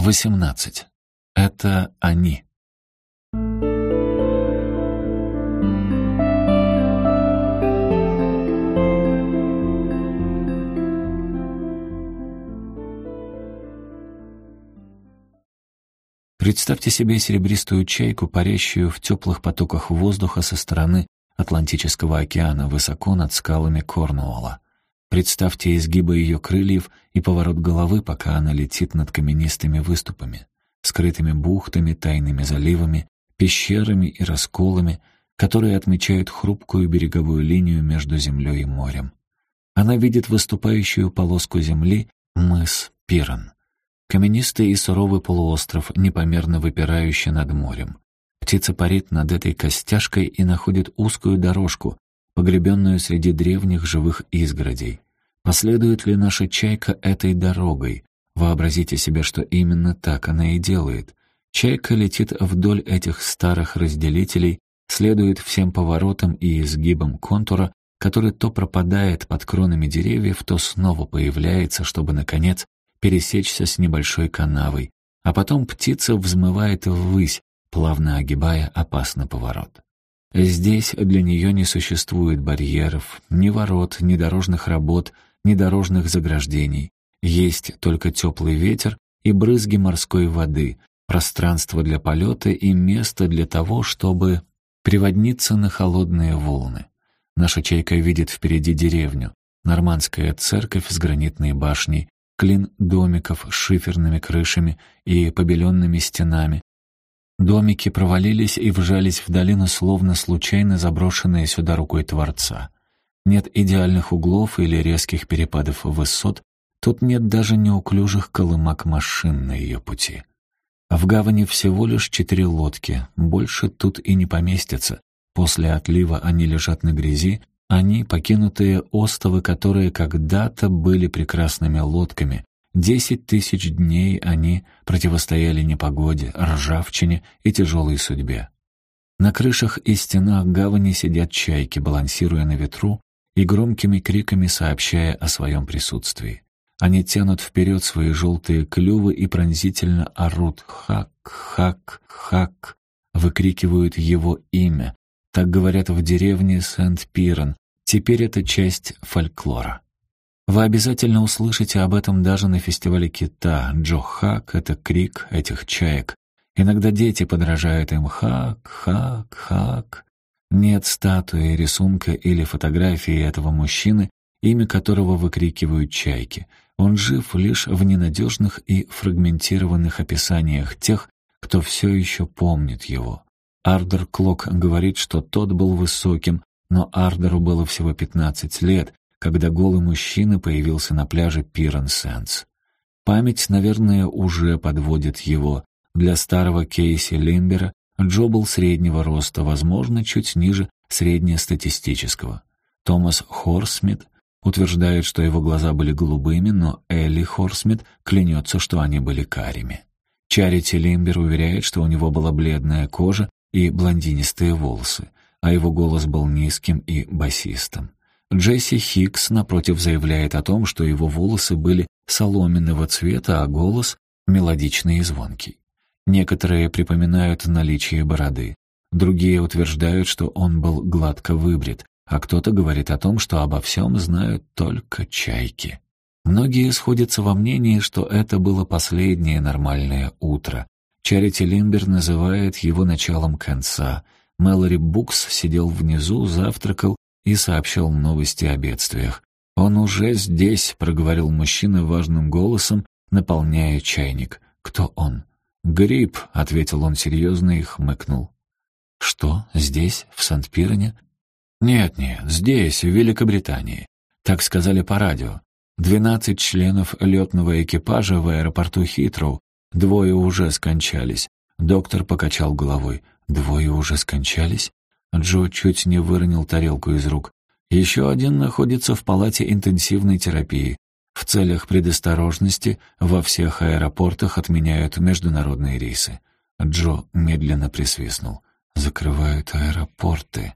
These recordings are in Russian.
18. Это они. Представьте себе серебристую чайку, парящую в теплых потоках воздуха со стороны Атлантического океана, высоко над скалами Корнуолла. Представьте изгибы ее крыльев и поворот головы, пока она летит над каменистыми выступами, скрытыми бухтами, тайными заливами, пещерами и расколами, которые отмечают хрупкую береговую линию между землей и морем. Она видит выступающую полоску земли, мыс Пирон. Каменистый и суровый полуостров, непомерно выпирающий над морем. Птица парит над этой костяшкой и находит узкую дорожку, погребенную среди древних живых изгородей. Последует ли наша чайка этой дорогой? Вообразите себе, что именно так она и делает. Чайка летит вдоль этих старых разделителей, следует всем поворотам и изгибам контура, который то пропадает под кронами деревьев, то снова появляется, чтобы, наконец, пересечься с небольшой канавой, а потом птица взмывает ввысь, плавно огибая опасный поворот. Здесь для нее не существует барьеров, ни ворот, ни дорожных работ, ни дорожных заграждений. Есть только теплый ветер и брызги морской воды, пространство для полета и место для того, чтобы приводниться на холодные волны. Наша чайка видит впереди деревню, нормандская церковь с гранитной башней, клин домиков с шиферными крышами и побеленными стенами, Домики провалились и вжались в долину, словно случайно заброшенные сюда рукой Творца. Нет идеальных углов или резких перепадов высот, тут нет даже неуклюжих колымак машин на ее пути. В гавани всего лишь четыре лодки, больше тут и не поместятся. После отлива они лежат на грязи, они — покинутые остовы, которые когда-то были прекрасными лодками, Десять тысяч дней они противостояли непогоде, ржавчине и тяжелой судьбе. На крышах и стенах гавани сидят чайки, балансируя на ветру и громкими криками сообщая о своем присутствии. Они тянут вперед свои желтые клювы и пронзительно орут «Хак! Хак! Хак!» выкрикивают его имя. Так говорят в деревне Сент-Пирен. Теперь это часть фольклора. Вы обязательно услышите об этом даже на фестивале кита. Джо Хак — это крик этих чаек. Иногда дети подражают им «Хак, Хак, Хак». Нет статуи, рисунка или фотографии этого мужчины, имя которого выкрикивают чайки. Он жив лишь в ненадежных и фрагментированных описаниях тех, кто все еще помнит его. Ардер Клок говорит, что тот был высоким, но Ардеру было всего 15 лет, когда голый мужчина появился на пляже Пирен Сенс. Память, наверное, уже подводит его. Для старого Кейси Лимбера Джо был среднего роста, возможно, чуть ниже среднестатистического. Томас Хорсмит утверждает, что его глаза были голубыми, но Элли Хорсмит клянется, что они были карими. Чарити Лимбер уверяет, что у него была бледная кожа и блондинистые волосы, а его голос был низким и басистым. Джесси Хикс, напротив, заявляет о том, что его волосы были соломенного цвета, а голос — мелодичный и звонкий. Некоторые припоминают наличие бороды. Другие утверждают, что он был гладко выбрит, а кто-то говорит о том, что обо всем знают только чайки. Многие сходятся во мнении, что это было последнее нормальное утро. Чарити Лимбер называет его началом конца. Мэлори Букс сидел внизу, завтракал и сообщил новости о бедствиях. «Он уже здесь», — проговорил мужчина важным голосом, наполняя чайник. «Кто он?» «Грипп», — ответил он серьезно и хмыкнул. «Что, здесь, в Сант-Пирене?» «Нет-нет, здесь, в Великобритании. Так сказали по радио. Двенадцать членов летного экипажа в аэропорту Хитроу. Двое уже скончались. Доктор покачал головой. Двое уже скончались? Джо чуть не выронил тарелку из рук. Еще один находится в палате интенсивной терапии. В целях предосторожности во всех аэропортах отменяют международные рейсы. Джо медленно присвистнул. «Закрывают аэропорты».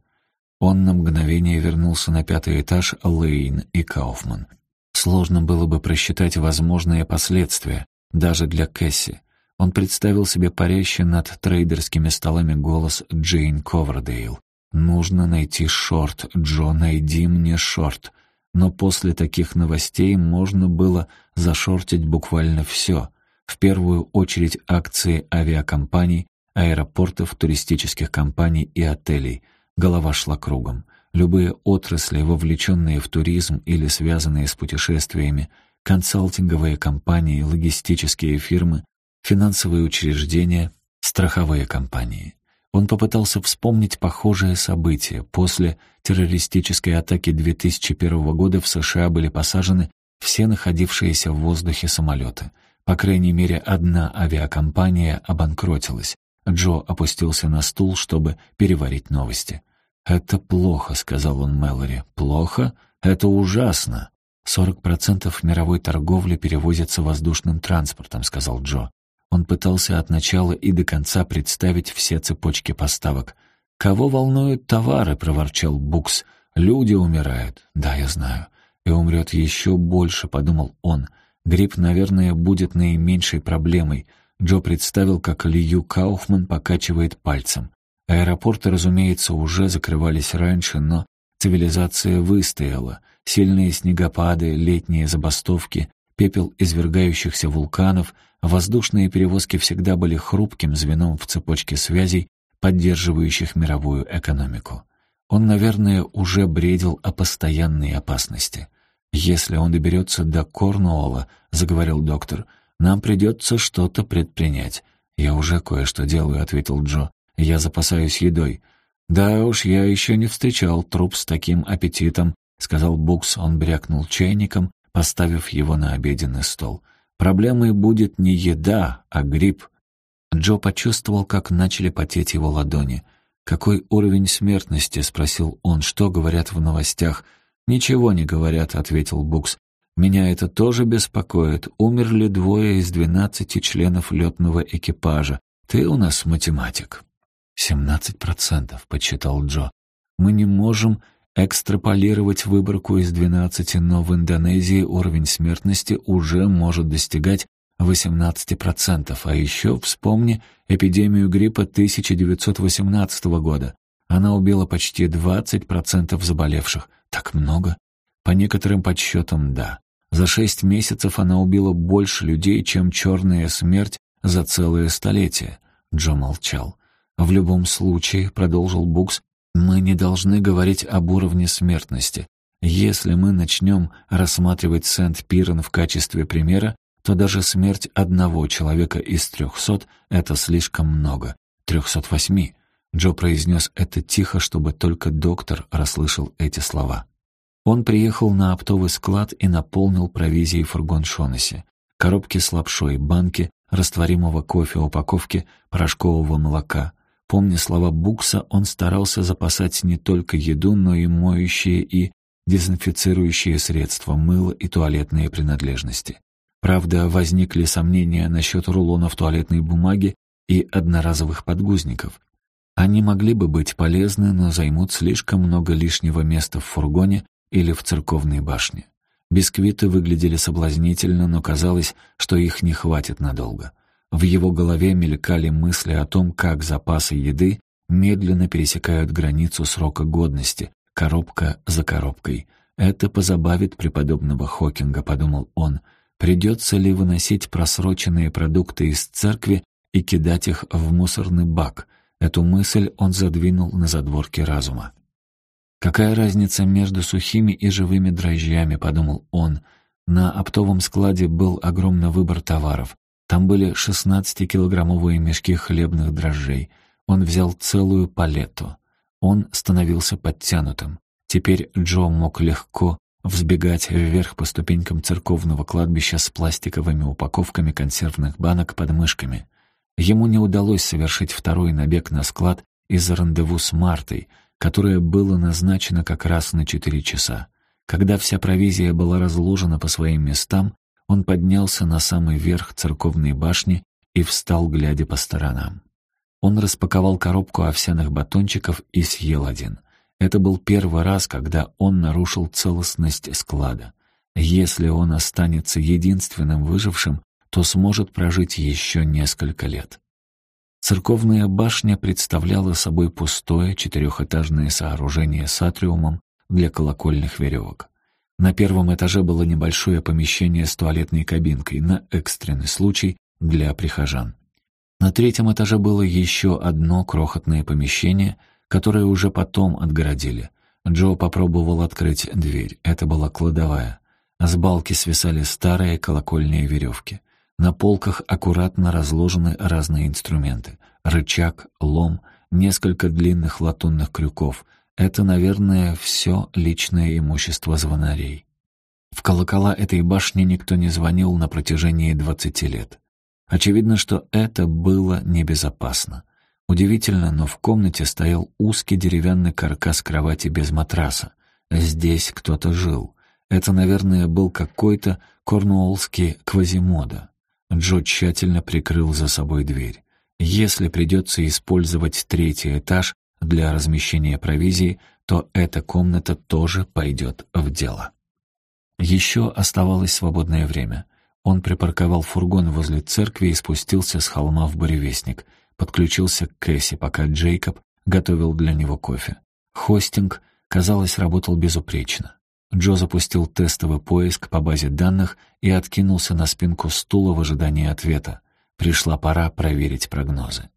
Он на мгновение вернулся на пятый этаж Лейн и Кауфман. Сложно было бы просчитать возможные последствия, даже для Кэсси. Он представил себе парящий над трейдерскими столами голос Джейн Ковердейл. «Нужно найти шорт, Джо, найди мне шорт». Но после таких новостей можно было зашортить буквально все. В первую очередь акции авиакомпаний, аэропортов, туристических компаний и отелей. Голова шла кругом. Любые отрасли, вовлеченные в туризм или связанные с путешествиями, консалтинговые компании, логистические фирмы, финансовые учреждения, страховые компании. Он попытался вспомнить похожее событие. После террористической атаки 2001 года в США были посажены все находившиеся в воздухе самолеты. По крайней мере, одна авиакомпания обанкротилась. Джо опустился на стул, чтобы переварить новости. «Это плохо», — сказал он Мэлори. «Плохо? Это ужасно». «Сорок процентов мировой торговли перевозится воздушным транспортом», — сказал Джо. Он пытался от начала и до конца представить все цепочки поставок. «Кого волнуют товары?» — проворчал Букс. «Люди умирают». «Да, я знаю. И умрет еще больше», — подумал он. «Грипп, наверное, будет наименьшей проблемой». Джо представил, как Лью Кауфман покачивает пальцем. Аэропорты, разумеется, уже закрывались раньше, но цивилизация выстояла. Сильные снегопады, летние забастовки, пепел извергающихся вулканов, воздушные перевозки всегда были хрупким звеном в цепочке связей, поддерживающих мировую экономику. Он, наверное, уже бредил о постоянной опасности. «Если он доберется до Корнуолла», — заговорил доктор, — «нам придется что-то предпринять». «Я уже кое-что делаю», — ответил Джо. Я запасаюсь едой. Да уж, я еще не встречал труп с таким аппетитом, сказал Букс, он брякнул чайником, поставив его на обеденный стол. Проблемой будет не еда, а грипп. Джо почувствовал, как начали потеть его ладони. «Какой уровень смертности?» — спросил он. «Что говорят в новостях?» «Ничего не говорят», — ответил Букс. «Меня это тоже беспокоит. Умерли двое из двенадцати членов летного экипажа. Ты у нас математик». «Семнадцать процентов», — подсчитал Джо. «Мы не можем экстраполировать выборку из двенадцати, но в Индонезии уровень смертности уже может достигать 18%, а еще вспомни эпидемию гриппа 1918 года. Она убила почти 20% заболевших. Так много? По некоторым подсчетам, да. За шесть месяцев она убила больше людей, чем черная смерть за целое столетие. Джо молчал. «В любом случае», — продолжил Букс, «мы не должны говорить об уровне смертности. Если мы начнем рассматривать Сент-Пирен в качестве примера, то даже смерть одного человека из трехсот — это слишком много. Трехсот восьми». Джо произнес это тихо, чтобы только доктор расслышал эти слова. Он приехал на оптовый склад и наполнил провизией фургон Шонесси. Коробки с лапшой, банки растворимого кофе, упаковки порошкового молока — Помня слова Букса, он старался запасать не только еду, но и моющие и дезинфицирующие средства, мыло и туалетные принадлежности. Правда, возникли сомнения насчет рулонов туалетной бумаги и одноразовых подгузников. Они могли бы быть полезны, но займут слишком много лишнего места в фургоне или в церковной башне. Бисквиты выглядели соблазнительно, но казалось, что их не хватит надолго. В его голове мелькали мысли о том, как запасы еды медленно пересекают границу срока годности, коробка за коробкой. «Это позабавит преподобного Хокинга», — подумал он. «Придется ли выносить просроченные продукты из церкви и кидать их в мусорный бак?» Эту мысль он задвинул на задворки разума. «Какая разница между сухими и живыми дрожжами?» — подумал он. На оптовом складе был огромный выбор товаров. Там были 16-килограммовые мешки хлебных дрожжей. Он взял целую палету. Он становился подтянутым. Теперь Джо мог легко взбегать вверх по ступенькам церковного кладбища с пластиковыми упаковками консервных банок под мышками. Ему не удалось совершить второй набег на склад из-за рандеву с Мартой, которое было назначено как раз на четыре часа. Когда вся провизия была разложена по своим местам, он поднялся на самый верх церковной башни и встал, глядя по сторонам. Он распаковал коробку овсяных батончиков и съел один. Это был первый раз, когда он нарушил целостность склада. Если он останется единственным выжившим, то сможет прожить еще несколько лет. Церковная башня представляла собой пустое четырехэтажное сооружение с атриумом для колокольных веревок. На первом этаже было небольшое помещение с туалетной кабинкой на экстренный случай для прихожан. На третьем этаже было еще одно крохотное помещение, которое уже потом отгородили. Джо попробовал открыть дверь. Это была кладовая. С балки свисали старые колокольные веревки. На полках аккуратно разложены разные инструменты. Рычаг, лом, несколько длинных латунных крюков. Это, наверное, все личное имущество звонарей. В колокола этой башни никто не звонил на протяжении двадцати лет. Очевидно, что это было небезопасно. Удивительно, но в комнате стоял узкий деревянный каркас кровати без матраса. Здесь кто-то жил. Это, наверное, был какой-то корнуоллский квазимода. Джо тщательно прикрыл за собой дверь. Если придется использовать третий этаж для размещения провизии, то эта комната тоже пойдет в дело. Еще оставалось свободное время. Он припарковал фургон возле церкви и спустился с холма в буревестник. Подключился к Кэсси, пока Джейкоб готовил для него кофе. Хостинг, казалось, работал безупречно. Джо запустил тестовый поиск по базе данных и откинулся на спинку стула в ожидании ответа. Пришла пора проверить прогнозы.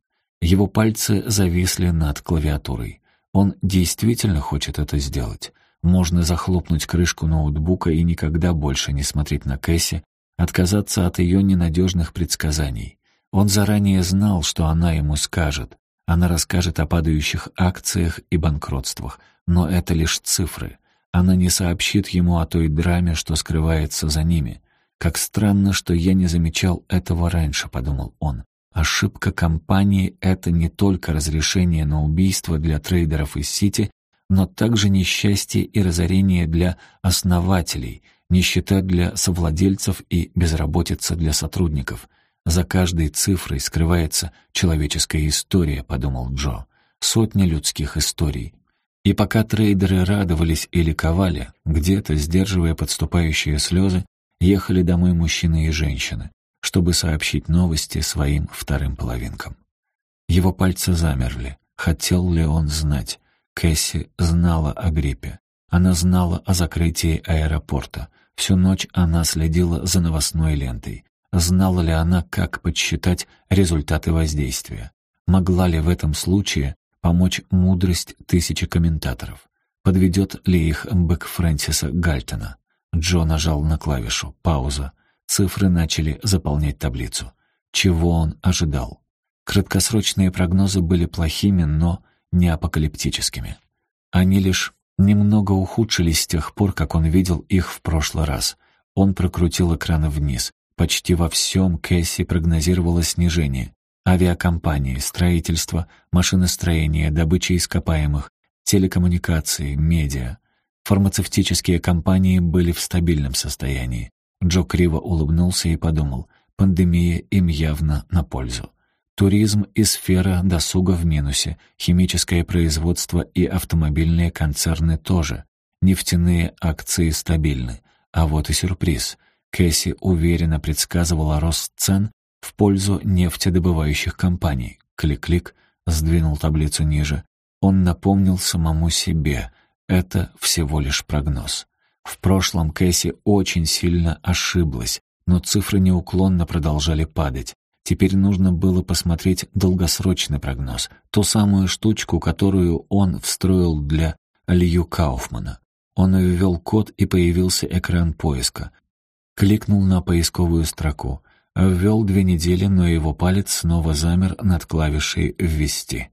Его пальцы зависли над клавиатурой. Он действительно хочет это сделать. Можно захлопнуть крышку ноутбука и никогда больше не смотреть на Кэсси, отказаться от ее ненадежных предсказаний. Он заранее знал, что она ему скажет. Она расскажет о падающих акциях и банкротствах, но это лишь цифры — она не сообщит ему о той драме, что скрывается за ними. «Как странно, что я не замечал этого раньше», — подумал он. Ошибка компании — это не только разрешение на убийство для трейдеров из Сити, но также несчастье и разорение для основателей, нищета для совладельцев и безработица для сотрудников. За каждой цифрой скрывается человеческая история, подумал Джо. Сотни людских историй. И пока трейдеры радовались и ликовали, где-то, сдерживая подступающие слезы, ехали домой мужчины и женщины, чтобы сообщить новости своим вторым половинкам. Его пальцы замерли. Хотел ли он знать? Кэсси знала о гриппе. Она знала о закрытии аэропорта. Всю ночь она следила за новостной лентой. Знала ли она, как подсчитать результаты воздействия? Могла ли в этом случае помочь мудрость тысячи комментаторов. Подведет ли их бэк Фрэнсиса Гальтона? Джо нажал на клавишу. Пауза. Цифры начали заполнять таблицу. Чего он ожидал? Краткосрочные прогнозы были плохими, но не апокалиптическими. Они лишь немного ухудшились с тех пор, как он видел их в прошлый раз. Он прокрутил экраны вниз. Почти во всем Кэсси прогнозировало снижение авиакомпании, строительство, машиностроение, добыча ископаемых, телекоммуникации, медиа. Фармацевтические компании были в стабильном состоянии. Джо криво улыбнулся и подумал, пандемия им явно на пользу. Туризм и сфера досуга в минусе, химическое производство и автомобильные концерны тоже. Нефтяные акции стабильны. А вот и сюрприз. Кэсси уверенно предсказывала рост цен в пользу нефтедобывающих компаний. Клик-клик, сдвинул таблицу ниже. Он напомнил самому себе, это всего лишь прогноз. В прошлом Кэсси очень сильно ошиблась, но цифры неуклонно продолжали падать. Теперь нужно было посмотреть долгосрочный прогноз, ту самую штучку, которую он встроил для Лью Кауфмана. Он ввел код, и появился экран поиска. Кликнул на поисковую строку. Ввел две недели, но его палец снова замер над клавишей «Ввести».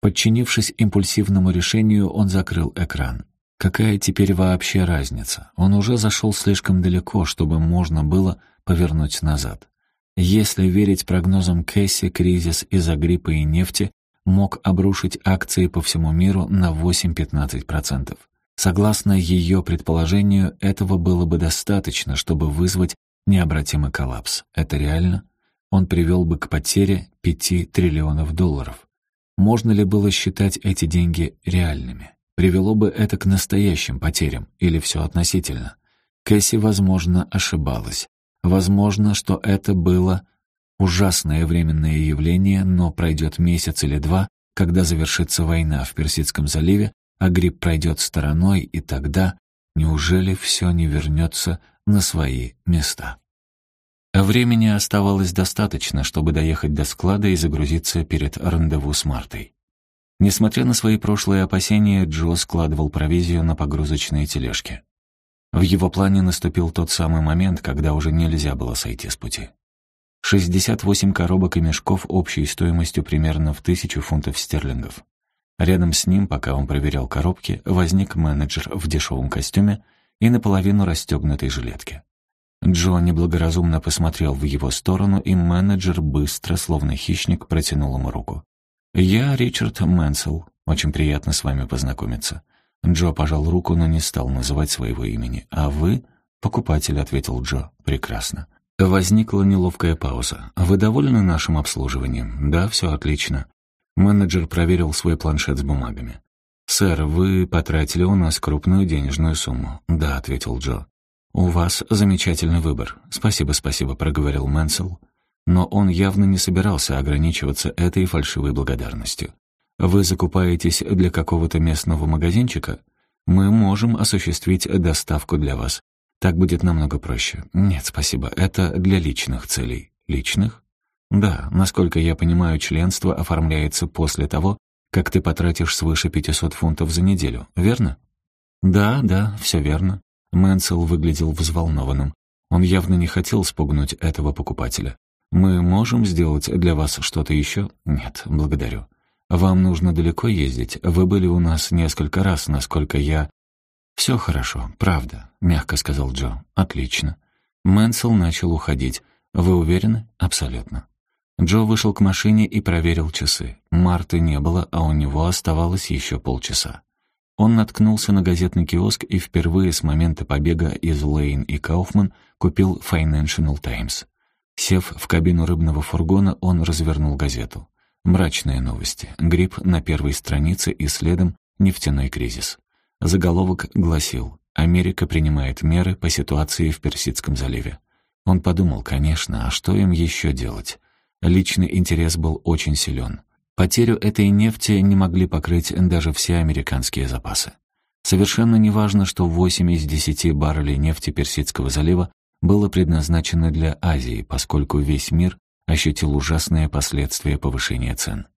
Подчинившись импульсивному решению, он закрыл экран. Какая теперь вообще разница? Он уже зашел слишком далеко, чтобы можно было повернуть назад. Если верить прогнозам Кэсси, кризис из-за гриппа и нефти мог обрушить акции по всему миру на 8-15%. Согласно ее предположению, этого было бы достаточно, чтобы вызвать необратимый коллапс. Это реально? Он привел бы к потере 5 триллионов долларов. Можно ли было считать эти деньги реальными? Привело бы это к настоящим потерям или все относительно? Кэсси, возможно, ошибалась. Возможно, что это было ужасное временное явление, но пройдет месяц или два, когда завершится война в Персидском заливе, а грипп пройдет стороной, и тогда неужели все не вернется на свои места? Времени оставалось достаточно, чтобы доехать до склада и загрузиться перед рандеву с Мартой. Несмотря на свои прошлые опасения, Джо складывал провизию на погрузочные тележки. В его плане наступил тот самый момент, когда уже нельзя было сойти с пути. 68 коробок и мешков общей стоимостью примерно в тысячу фунтов стерлингов. Рядом с ним, пока он проверял коробки, возник менеджер в дешевом костюме и наполовину расстегнутой жилетке. Джо неблагоразумно посмотрел в его сторону, и менеджер быстро, словно хищник, протянул ему руку. «Я Ричард Мэнсел. Очень приятно с вами познакомиться». Джо пожал руку, но не стал называть своего имени. «А вы?» — покупатель, — ответил Джо. «Прекрасно». Возникла неловкая пауза. «Вы довольны нашим обслуживанием?» «Да, все отлично». Менеджер проверил свой планшет с бумагами. «Сэр, вы потратили у нас крупную денежную сумму». «Да», — ответил Джо. «У вас замечательный выбор. Спасибо, спасибо», — проговорил Мэнсел. Но он явно не собирался ограничиваться этой фальшивой благодарностью. «Вы закупаетесь для какого-то местного магазинчика? Мы можем осуществить доставку для вас. Так будет намного проще». «Нет, спасибо, это для личных целей». «Личных?» «Да, насколько я понимаю, членство оформляется после того, как ты потратишь свыше 500 фунтов за неделю, верно?» «Да, да, все верно. Мэнсел выглядел взволнованным. Он явно не хотел спугнуть этого покупателя. «Мы можем сделать для вас что-то еще?» «Нет, благодарю. Вам нужно далеко ездить. Вы были у нас несколько раз, насколько я...» «Все хорошо, правда», — мягко сказал Джо. «Отлично». Мэнсел начал уходить. «Вы уверены?» «Абсолютно». Джо вышел к машине и проверил часы. Марты не было, а у него оставалось еще полчаса. Он наткнулся на газетный киоск и впервые с момента побега из Лейн и Кауфман купил Financial Times. Сев в кабину рыбного фургона, он развернул газету. Мрачные новости. Грипп на первой странице и следом нефтяной кризис. Заголовок гласил «Америка принимает меры по ситуации в Персидском заливе». Он подумал, конечно, а что им еще делать? Личный интерес был очень силен. Потерю этой нефти не могли покрыть даже все американские запасы. Совершенно неважно, что 8 из 10 баррелей нефти Персидского залива было предназначено для Азии, поскольку весь мир ощутил ужасные последствия повышения цен.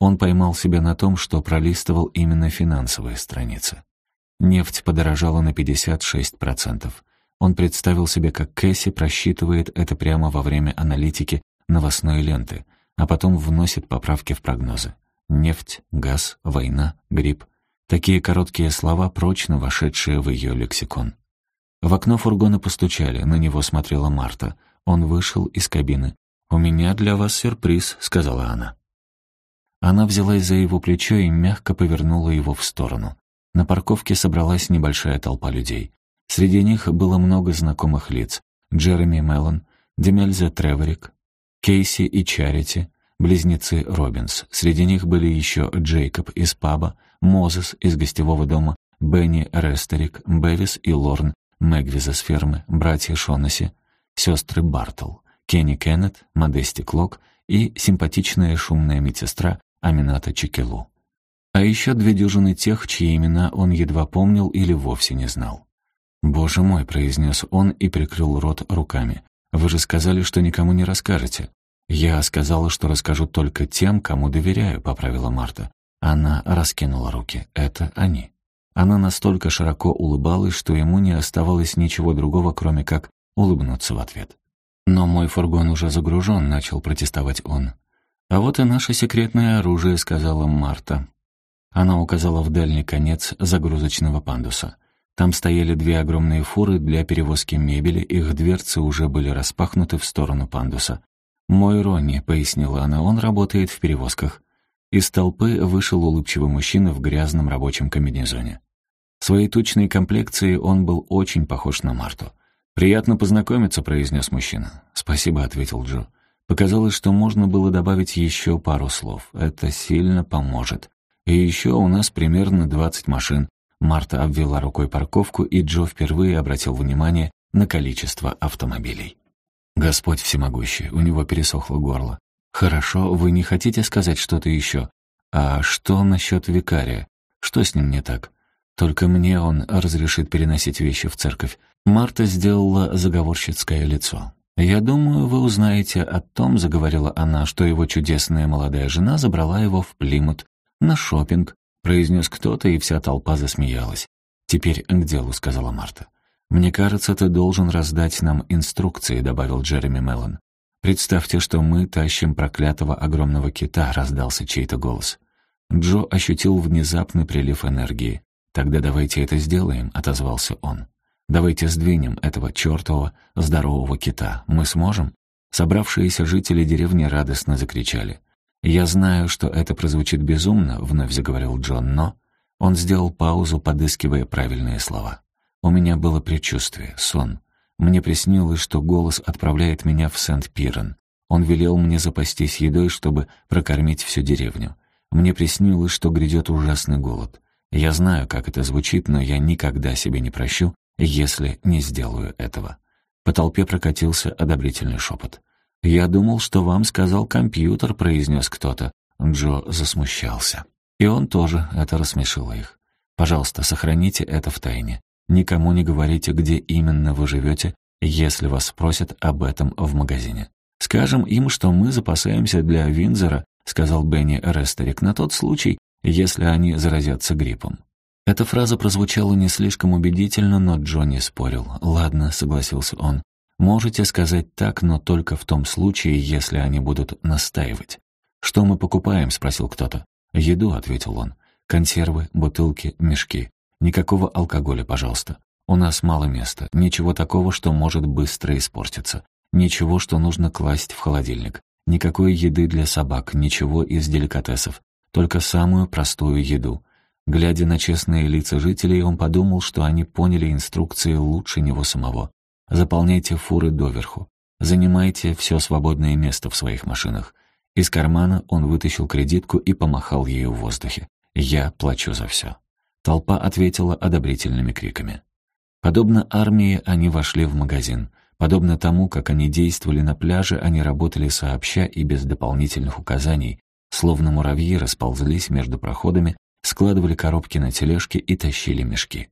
Он поймал себя на том, что пролистывал именно финансовые страницы. Нефть подорожала на 56%. Он представил себе, как Кэсси просчитывает это прямо во время аналитики новостной ленты — а потом вносит поправки в прогнозы. Нефть, газ, война, грипп. Такие короткие слова, прочно вошедшие в ее лексикон. В окно фургона постучали, на него смотрела Марта. Он вышел из кабины. «У меня для вас сюрприз», — сказала она. Она взялась за его плечо и мягко повернула его в сторону. На парковке собралась небольшая толпа людей. Среди них было много знакомых лиц. Джереми Меллон, Демельза Треворик, Кейси и Чарити, близнецы Робинс. Среди них были еще Джейкоб из паба, Мозес из гостевого дома, Бенни Рестерик, Бевис и Лорн Мэгвиза с фермы, братья Шонаси, сестры Бартл, Кенни Кеннет, Модести Клок и симпатичная шумная медсестра Амината Чекелу. А еще две дюжины тех, чьи имена он едва помнил или вовсе не знал. «Боже мой», — произнес он и прикрыл рот руками. Вы же сказали, что никому не расскажете». «Я сказала, что расскажу только тем, кому доверяю», — поправила Марта. Она раскинула руки. «Это они». Она настолько широко улыбалась, что ему не оставалось ничего другого, кроме как улыбнуться в ответ. «Но мой фургон уже загружен», — начал протестовать он. «А вот и наше секретное оружие», — сказала Марта. Она указала в дальний конец загрузочного пандуса. Там стояли две огромные фуры для перевозки мебели, их дверцы уже были распахнуты в сторону пандуса. «Мой Ронни», — пояснила она, — «он работает в перевозках». Из толпы вышел улыбчивый мужчина в грязном рабочем комбинезоне. Своей тучной комплекцией он был очень похож на Марту. «Приятно познакомиться», — произнес мужчина. «Спасибо», — ответил Джо. Показалось, что можно было добавить еще пару слов. Это сильно поможет. И еще у нас примерно двадцать машин. Марта обвела рукой парковку, и Джо впервые обратил внимание на количество автомобилей. Господь всемогущий, у него пересохло горло. Хорошо, вы не хотите сказать что-то еще? А что насчет викария? Что с ним не так? Только мне он разрешит переносить вещи в церковь. Марта сделала заговорщицкое лицо. «Я думаю, вы узнаете о том, — заговорила она, — что его чудесная молодая жена забрала его в Плимут на шопинг, произнес кто-то, и вся толпа засмеялась. «Теперь к делу», — сказала Марта. «Мне кажется, ты должен раздать нам инструкции», — добавил Джереми Меллон. «Представьте, что мы тащим проклятого огромного кита», — раздался чей-то голос. Джо ощутил внезапный прилив энергии. «Тогда давайте это сделаем», — отозвался он. «Давайте сдвинем этого чертового здорового кита. Мы сможем?» Собравшиеся жители деревни радостно закричали. «Я знаю, что это прозвучит безумно», — вновь заговорил Джон, но... Он сделал паузу, подыскивая правильные слова. «У меня было предчувствие, сон. Мне приснилось, что голос отправляет меня в Сент-Пирен. Он велел мне запастись едой, чтобы прокормить всю деревню. Мне приснилось, что грядет ужасный голод. Я знаю, как это звучит, но я никогда себе не прощу, если не сделаю этого». По толпе прокатился одобрительный шепот. «Я думал, что вам сказал компьютер», — произнес кто-то. Джо засмущался. И он тоже, это рассмешило их. «Пожалуйста, сохраните это в тайне. Никому не говорите, где именно вы живете, если вас спросят об этом в магазине. Скажем им, что мы запасаемся для Винзера», — сказал Бенни Рестерик, «на тот случай, если они заразятся гриппом». Эта фраза прозвучала не слишком убедительно, но Джонни спорил. «Ладно», — согласился он, Можете сказать так, но только в том случае, если они будут настаивать. «Что мы покупаем?» — спросил кто-то. «Еду», — ответил он. «Консервы, бутылки, мешки. Никакого алкоголя, пожалуйста. У нас мало места. Ничего такого, что может быстро испортиться. Ничего, что нужно класть в холодильник. Никакой еды для собак, ничего из деликатесов. Только самую простую еду». Глядя на честные лица жителей, он подумал, что они поняли инструкции лучше него самого. Заполняйте фуры доверху. Занимайте все свободное место в своих машинах. Из кармана он вытащил кредитку и помахал ею в воздухе. «Я плачу за все». Толпа ответила одобрительными криками. Подобно армии, они вошли в магазин. Подобно тому, как они действовали на пляже, они работали сообща и без дополнительных указаний, словно муравьи расползлись между проходами, складывали коробки на тележки и тащили мешки.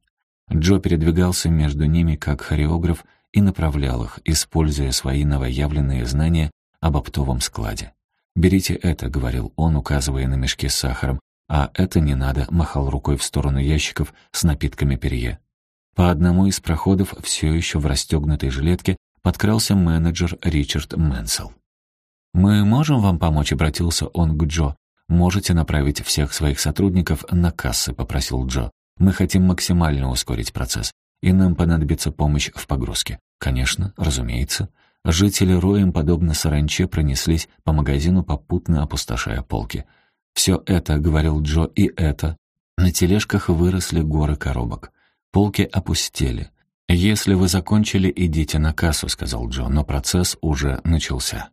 Джо передвигался между ними как хореограф, и направлял их, используя свои новоявленные знания об оптовом складе. «Берите это», — говорил он, указывая на мешки с сахаром, «а это не надо», — махал рукой в сторону ящиков с напитками перье. По одному из проходов, все еще в расстегнутой жилетке, подкрался менеджер Ричард Мэнсел. «Мы можем вам помочь?» — обратился он к Джо. «Можете направить всех своих сотрудников на кассы», — попросил Джо. «Мы хотим максимально ускорить процесс, и нам понадобится помощь в погрузке. Конечно, разумеется. Жители роем, подобно саранче, пронеслись по магазину, попутно опустошая полки. «Все это», — говорил Джо, — «и это». На тележках выросли горы коробок. Полки опустели. «Если вы закончили, идите на кассу», — сказал Джо, но процесс уже начался.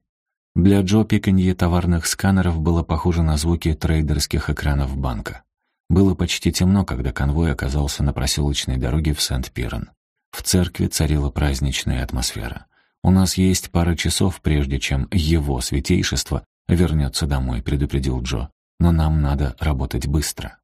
Для Джо пиканье товарных сканеров было похоже на звуки трейдерских экранов банка. Было почти темно, когда конвой оказался на проселочной дороге в Сент-Пирен. В церкви царила праздничная атмосфера. «У нас есть пара часов, прежде чем его святейшество вернется домой», — предупредил Джо. «Но нам надо работать быстро».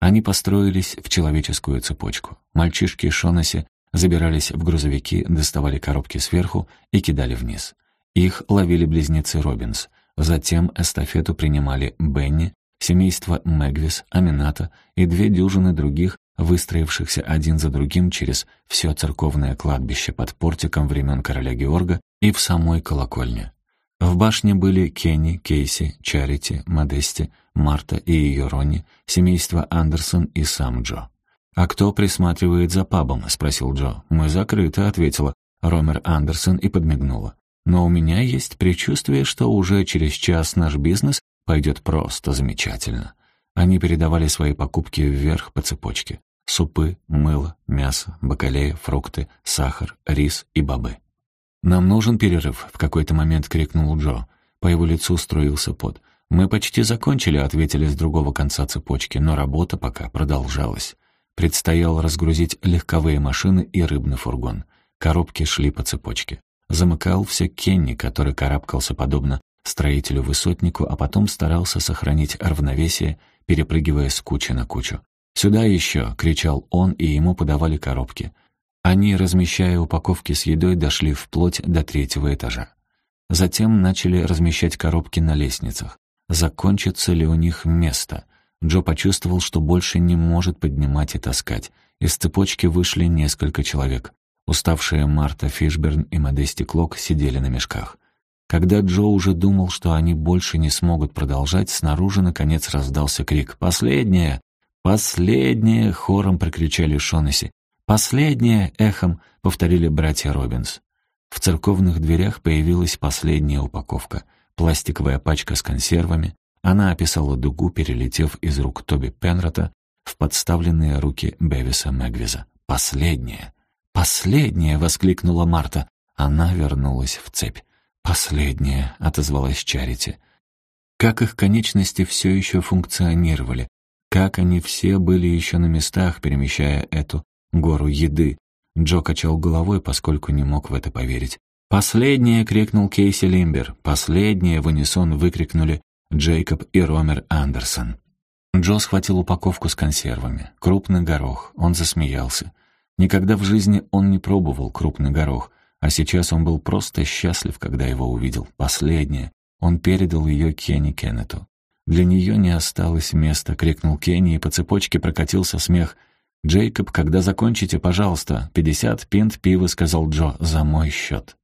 Они построились в человеческую цепочку. Мальчишки Шонаси забирались в грузовики, доставали коробки сверху и кидали вниз. Их ловили близнецы Робинс. Затем эстафету принимали Бенни, семейство Мэгвис, Амината и две дюжины других выстроившихся один за другим через все церковное кладбище под портиком времен короля Георга и в самой колокольне. В башне были Кенни, Кейси, Чарити, Модести, Марта и ее Ронни, семейство Андерсон и сам Джо. «А кто присматривает за пабом?» — спросил Джо. «Мы закрыты», — ответила Ромер Андерсон и подмигнула. «Но у меня есть предчувствие, что уже через час наш бизнес пойдет просто замечательно». Они передавали свои покупки вверх по цепочке. Супы, мыло, мясо, бакалея, фрукты, сахар, рис и бобы. «Нам нужен перерыв», — в какой-то момент крикнул Джо. По его лицу струился пот. «Мы почти закончили», — ответили с другого конца цепочки, но работа пока продолжалась. Предстояло разгрузить легковые машины и рыбный фургон. Коробки шли по цепочке. Замыкал все Кенни, который карабкался подобно строителю-высотнику, а потом старался сохранить равновесие, перепрыгивая с кучи на кучу. «Сюда еще!» — кричал он, и ему подавали коробки. Они, размещая упаковки с едой, дошли вплоть до третьего этажа. Затем начали размещать коробки на лестницах. Закончится ли у них место? Джо почувствовал, что больше не может поднимать и таскать. Из цепочки вышли несколько человек. Уставшие Марта Фишберн и Модести Клок сидели на мешках. Когда Джо уже думал, что они больше не смогут продолжать, снаружи наконец раздался крик «Последняя! Последняя!» — хором прокричали Шонесси. «Последняя!» — эхом повторили братья Робинс. В церковных дверях появилась последняя упаковка. Пластиковая пачка с консервами. Она описала дугу, перелетев из рук Тоби Пенрота в подставленные руки Бевиса Мэгвиза. «Последняя!» «Последняя!» — воскликнула Марта. Она вернулась в цепь. «Последняя!» — отозвалась Чарити. Как их конечности все еще функционировали, как они все были еще на местах, перемещая эту гору еды. Джо качал головой, поскольку не мог в это поверить. «Последнее!» — крикнул Кейси Лимбер. «Последнее!» — в унисон выкрикнули Джейкоб и Ромер Андерсон. Джо схватил упаковку с консервами. Крупный горох. Он засмеялся. Никогда в жизни он не пробовал крупный горох, а сейчас он был просто счастлив, когда его увидел. Последнее. Он передал ее Кенни Кеннету. «Для нее не осталось места», — крикнул Кенни, и по цепочке прокатился смех. «Джейкоб, когда закончите, пожалуйста, пятьдесят пинт пива», — сказал Джо, — «за мой счет».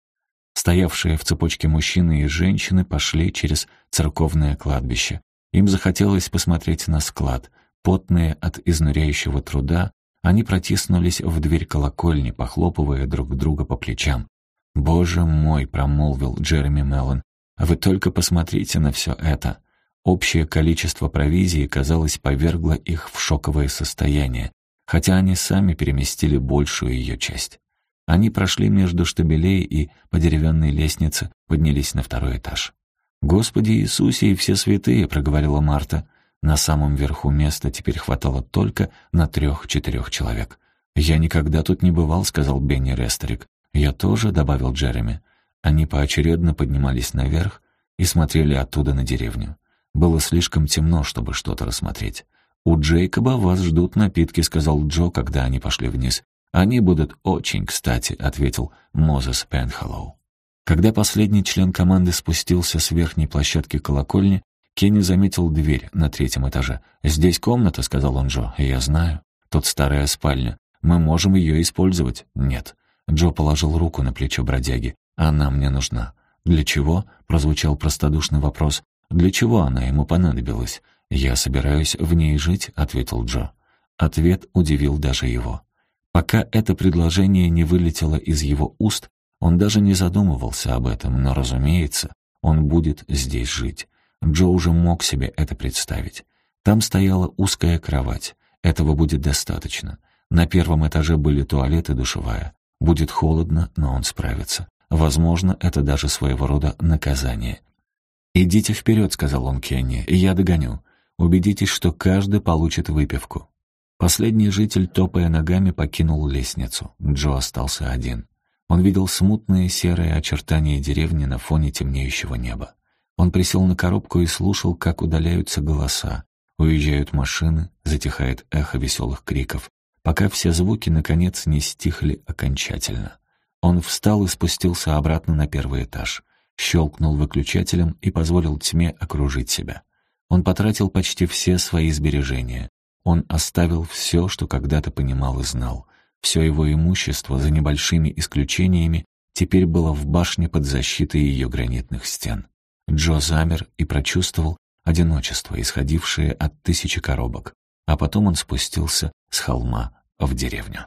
Стоявшие в цепочке мужчины и женщины пошли через церковное кладбище. Им захотелось посмотреть на склад. Потные от изнуряющего труда, они протиснулись в дверь колокольни, похлопывая друг друга по плечам. «Боже мой!» — промолвил Джереми Меллон. «Вы только посмотрите на все это!» Общее количество провизии, казалось, повергло их в шоковое состояние, хотя они сами переместили большую ее часть. Они прошли между штабелей и по деревянной лестнице поднялись на второй этаж. «Господи Иисусе и все святые!» — проговорила Марта. На самом верху места теперь хватало только на трех-четырех человек. «Я никогда тут не бывал», — сказал Бенни Рестерик. «Я тоже», — добавил Джереми. Они поочередно поднимались наверх и смотрели оттуда на деревню. Было слишком темно, чтобы что-то рассмотреть. «У Джейкоба вас ждут напитки», — сказал Джо, когда они пошли вниз. «Они будут очень кстати», — ответил Мозес Пенхоллоу. Когда последний член команды спустился с верхней площадки колокольни, Кенни заметил дверь на третьем этаже. «Здесь комната», — сказал он Джо. «Я знаю. Тут старая спальня. Мы можем ее использовать». «Нет». Джо положил руку на плечо бродяги. «Она мне нужна». «Для чего?» — прозвучал простодушный вопрос. «Для чего она ему понадобилась?» «Я собираюсь в ней жить», — ответил Джо. Ответ удивил даже его. Пока это предложение не вылетело из его уст, он даже не задумывался об этом, но, разумеется, он будет здесь жить. Джо уже мог себе это представить. Там стояла узкая кровать. Этого будет достаточно. На первом этаже были туалет и душевая. Будет холодно, но он справится. Возможно, это даже своего рода наказание. «Идите вперед», — сказал он Кенни, — «и я догоню. Убедитесь, что каждый получит выпивку». Последний житель, топая ногами, покинул лестницу. Джо остался один. Он видел смутные серые очертания деревни на фоне темнеющего неба. Он присел на коробку и слушал, как удаляются голоса. Уезжают машины, затихает эхо веселых криков, пока все звуки, наконец, не стихли окончательно. Он встал и спустился обратно на первый этаж, щелкнул выключателем и позволил тьме окружить себя. Он потратил почти все свои сбережения. Он оставил все, что когда-то понимал и знал. Все его имущество, за небольшими исключениями, теперь было в башне под защитой ее гранитных стен. Джо замер и прочувствовал одиночество, исходившее от тысячи коробок, а потом он спустился с холма в деревню.